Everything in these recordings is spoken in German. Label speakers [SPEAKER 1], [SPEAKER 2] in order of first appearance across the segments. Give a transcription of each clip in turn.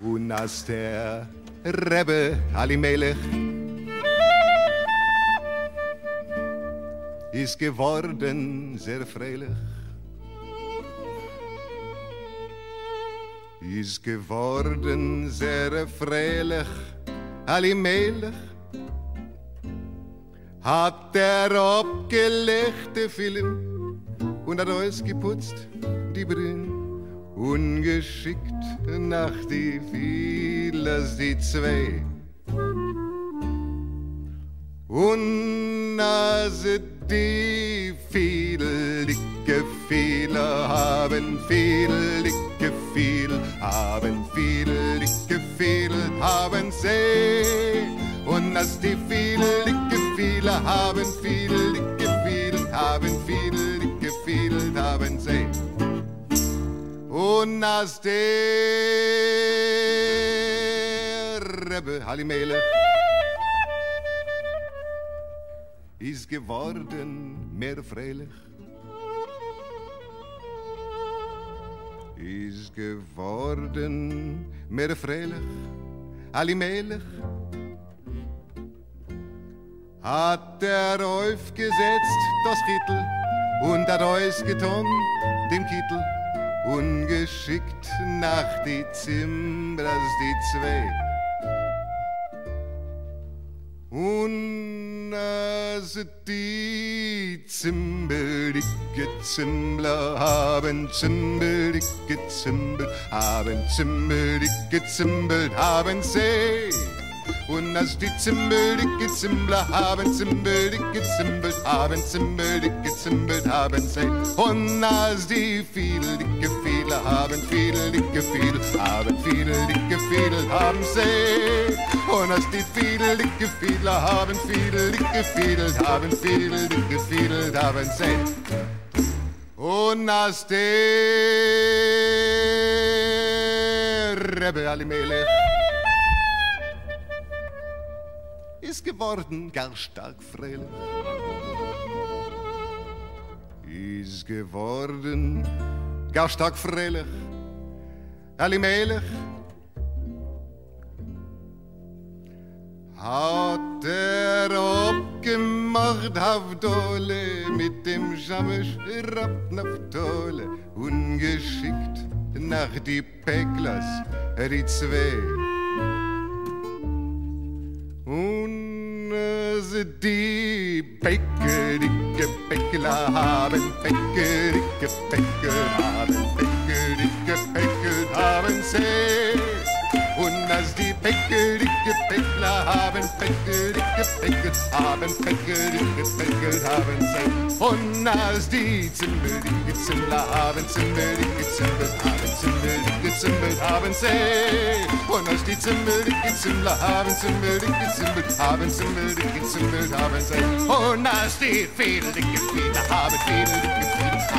[SPEAKER 1] Und als der Rebbe Alimelech. Ist geworden sehr freilich, ist geworden sehr freilich, Alimelech. Hat der abgelegte Film und hat alles geputzt, die Brünn, ungeschickt nach die Vielers, die zwei. Und also die viel dicke viele haben viel dicke viel haben viel dicke viel haben sie und als die viel dicke viele haben viel dicke der Rebbe Halimele ist geworden mehr freilich. Ist geworden mehr freilich, Alimelech hat er aufgesetzt das Kittel und hat ausgetan dem Kittel ungeschickt nach die Zimbras die zwei. Und als die Zimbeldicke Zimbler haben Zimbeldicke Zimbel, haben Zimbeldicke Zimbel, haben sie. Und als die Zimbeldicke Zimbler haben Zimbeldicke Zimbel, haben Zimbeldicke Zimbel, haben sie. Und als die viele dicke viele haben viele dicke viele, haben viele dicke viele, haben sie. Und als die viele dicke viele haben viele dicke viele, haben viele dicke viele, haben sie. Und als der Rebbe Alimelech ist geworden gar stark freilich. Ist geworden gar stark freilich. Alimelech hat er abgemacht Havdole mit dem Jamesh Naftole ungeschickt nach die Peklas, die zwei. Die Bäcke, dicke Bäckler haben Bäcke, dicke Bäcke haben Bäcke, dicke Bäcke haben sie. Und als die Bäcke, dicke Bäckler haben Bäcke, dicke Bäcke haben Bäcke, dicke Bäcke haben sie. Und als die Zimbel, dicke Zimbler haben Zimbel, dicke Zimbel haben Zimbel, dicke Zimbel haben sie. Und als die Zimbel, dicke Zimbler haben Zimbel, dicke Zimbel haben Zimbel, dicke Zimbel haben sie. Und als die viele dicke viele haben viele dicke viele haben viele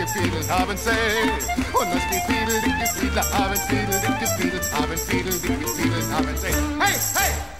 [SPEAKER 1] dicke Fiedel haben Fell. Und uns die Fiedel, dicke Fiedel haben Fiedel, dicke Fiedel haben Fiedel, dicke Fiedel haben Fell. Hey, hey!